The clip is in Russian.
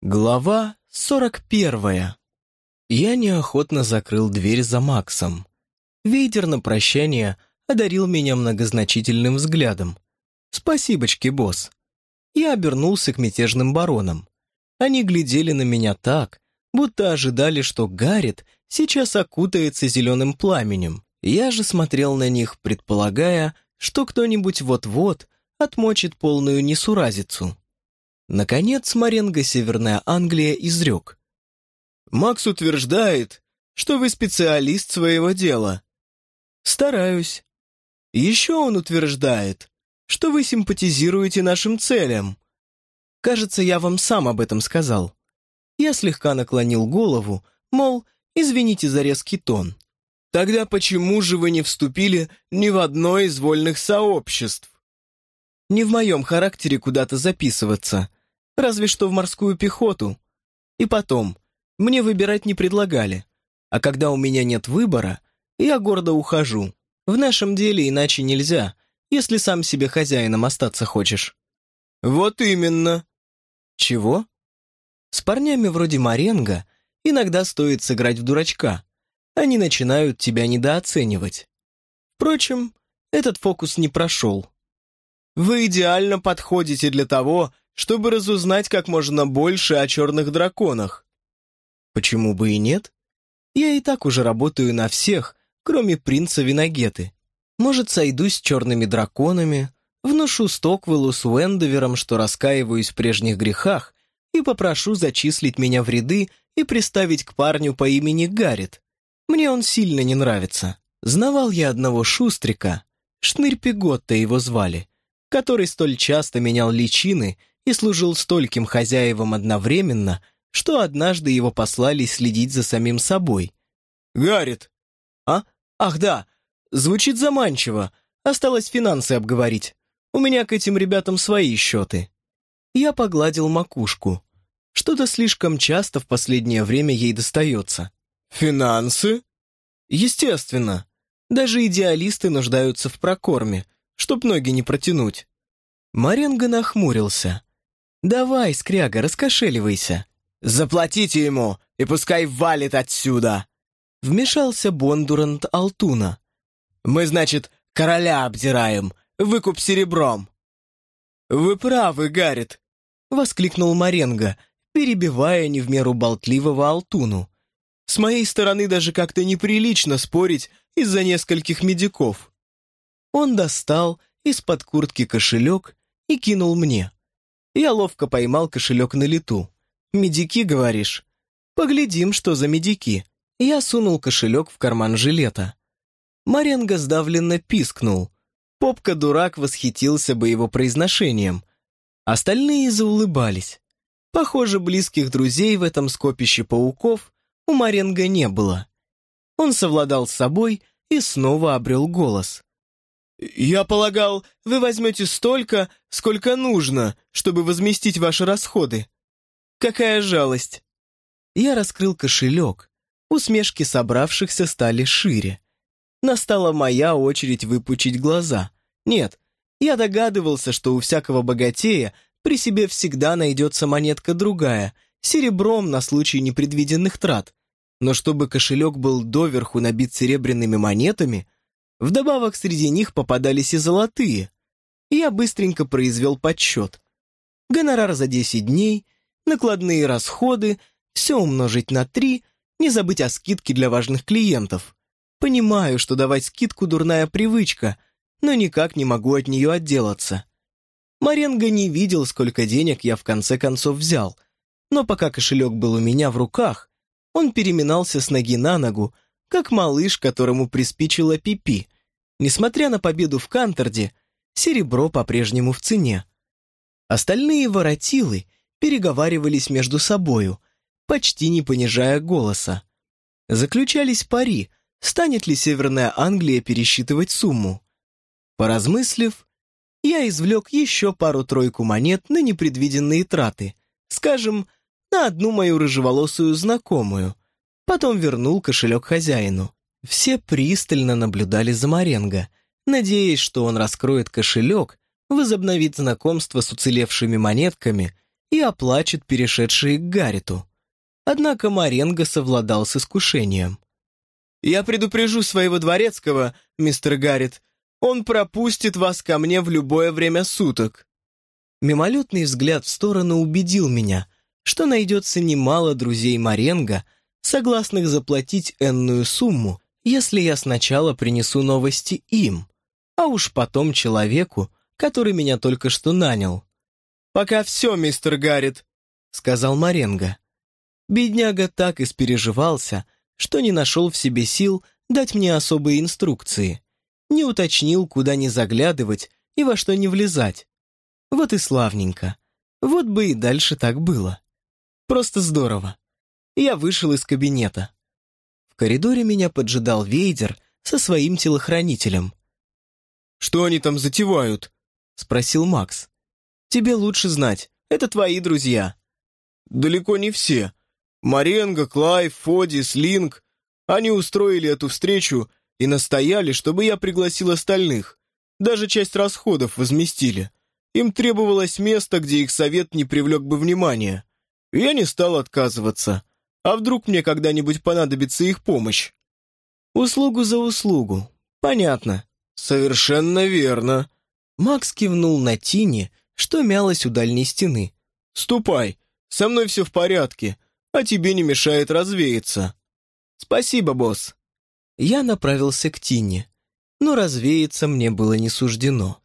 Глава сорок первая. Я неохотно закрыл дверь за Максом. Вейдер на прощание одарил меня многозначительным взглядом. «Спасибочки, босс». Я обернулся к мятежным баронам. Они глядели на меня так, будто ожидали, что Гаррит сейчас окутается зеленым пламенем. Я же смотрел на них, предполагая, что кто-нибудь вот-вот отмочит полную несуразицу. Наконец, Маренго Северная Англия изрек. «Макс утверждает, что вы специалист своего дела». «Стараюсь». «Еще он утверждает, что вы симпатизируете нашим целям». «Кажется, я вам сам об этом сказал». Я слегка наклонил голову, мол, извините за резкий тон. «Тогда почему же вы не вступили ни в одно из вольных сообществ?» «Не в моем характере куда-то записываться», разве что в морскую пехоту. И потом, мне выбирать не предлагали. А когда у меня нет выбора, я гордо ухожу. В нашем деле иначе нельзя, если сам себе хозяином остаться хочешь. Вот именно. Чего? С парнями вроде Маренго иногда стоит сыграть в дурачка. Они начинают тебя недооценивать. Впрочем, этот фокус не прошел. Вы идеально подходите для того, чтобы разузнать как можно больше о черных драконах. Почему бы и нет? Я и так уже работаю на всех, кроме принца Виногеты. Может, сойдусь с черными драконами, внушу Стоквеллу с Уэндовером, что раскаиваюсь в прежних грехах, и попрошу зачислить меня в ряды и приставить к парню по имени Гаррит. Мне он сильно не нравится. Знавал я одного шустрика, Шнырь Пеготта его звали, который столь часто менял личины и служил стольким хозяевам одновременно, что однажды его послали следить за самим собой. «Гаррит!» «А? Ах, да! Звучит заманчиво. Осталось финансы обговорить. У меня к этим ребятам свои счеты». Я погладил макушку. Что-то слишком часто в последнее время ей достается. «Финансы?» «Естественно. Даже идеалисты нуждаются в прокорме, чтоб ноги не протянуть». Маренго нахмурился. «Давай, скряга, раскошеливайся». «Заплатите ему, и пускай валит отсюда!» Вмешался Бондурант Алтуна. «Мы, значит, короля обдираем, выкуп серебром». «Вы правы, Гаррит», — воскликнул Маренго, перебивая не в меру болтливого Алтуну. «С моей стороны даже как-то неприлично спорить из-за нескольких медиков». Он достал из-под куртки кошелек и кинул мне. Я ловко поймал кошелек на лету. «Медики, говоришь?» «Поглядим, что за медики». Я сунул кошелек в карман жилета. Маренго сдавленно пискнул. Попка-дурак восхитился бы его произношением. Остальные заулыбались. Похоже, близких друзей в этом скопище пауков у Маренго не было. Он совладал с собой и снова обрел голос. «Я полагал, вы возьмете столько, сколько нужно, чтобы возместить ваши расходы. Какая жалость!» Я раскрыл кошелек. Усмешки собравшихся стали шире. Настала моя очередь выпучить глаза. Нет, я догадывался, что у всякого богатея при себе всегда найдется монетка другая, серебром на случай непредвиденных трат. Но чтобы кошелек был доверху набит серебряными монетами — Вдобавок среди них попадались и золотые. Я быстренько произвел подсчет. Гонорар за 10 дней, накладные расходы, все умножить на 3, не забыть о скидке для важных клиентов. Понимаю, что давать скидку дурная привычка, но никак не могу от нее отделаться. Маренго не видел, сколько денег я в конце концов взял, но пока кошелек был у меня в руках, он переминался с ноги на ногу, как малыш, которому приспичило пипи. Несмотря на победу в Канторде, серебро по-прежнему в цене. Остальные воротилы переговаривались между собою, почти не понижая голоса. Заключались пари, станет ли Северная Англия пересчитывать сумму. Поразмыслив, я извлек еще пару-тройку монет на непредвиденные траты, скажем, на одну мою рыжеволосую знакомую, Потом вернул кошелек хозяину. Все пристально наблюдали за Маренго, надеясь, что он раскроет кошелек, возобновит знакомство с уцелевшими монетками и оплачет перешедшие к Гарриту. Однако Маренго совладал с искушением. «Я предупрежу своего дворецкого, мистер Гаррит. Он пропустит вас ко мне в любое время суток». Мимолетный взгляд в сторону убедил меня, что найдется немало друзей Маренго, согласных заплатить энную сумму, если я сначала принесу новости им, а уж потом человеку, который меня только что нанял. «Пока все, мистер Гаррит», — сказал Маренго. Бедняга так испереживался, что не нашел в себе сил дать мне особые инструкции, не уточнил, куда не заглядывать и во что не влезать. Вот и славненько. Вот бы и дальше так было. Просто здорово. Я вышел из кабинета. В коридоре меня поджидал Вейдер со своим телохранителем. «Что они там затевают?» — спросил Макс. «Тебе лучше знать. Это твои друзья». «Далеко не все. Маренго, Клайв, Фоди, Слинг. Они устроили эту встречу и настояли, чтобы я пригласил остальных. Даже часть расходов возместили. Им требовалось место, где их совет не привлек бы внимания. Я не стал отказываться. А вдруг мне когда-нибудь понадобится их помощь? Услугу за услугу. Понятно. Совершенно верно. Макс кивнул на Тине, что мялась у дальней стены. «Ступай, со мной все в порядке, а тебе не мешает развеяться». «Спасибо, босс». Я направился к Тине, но развеяться мне было не суждено.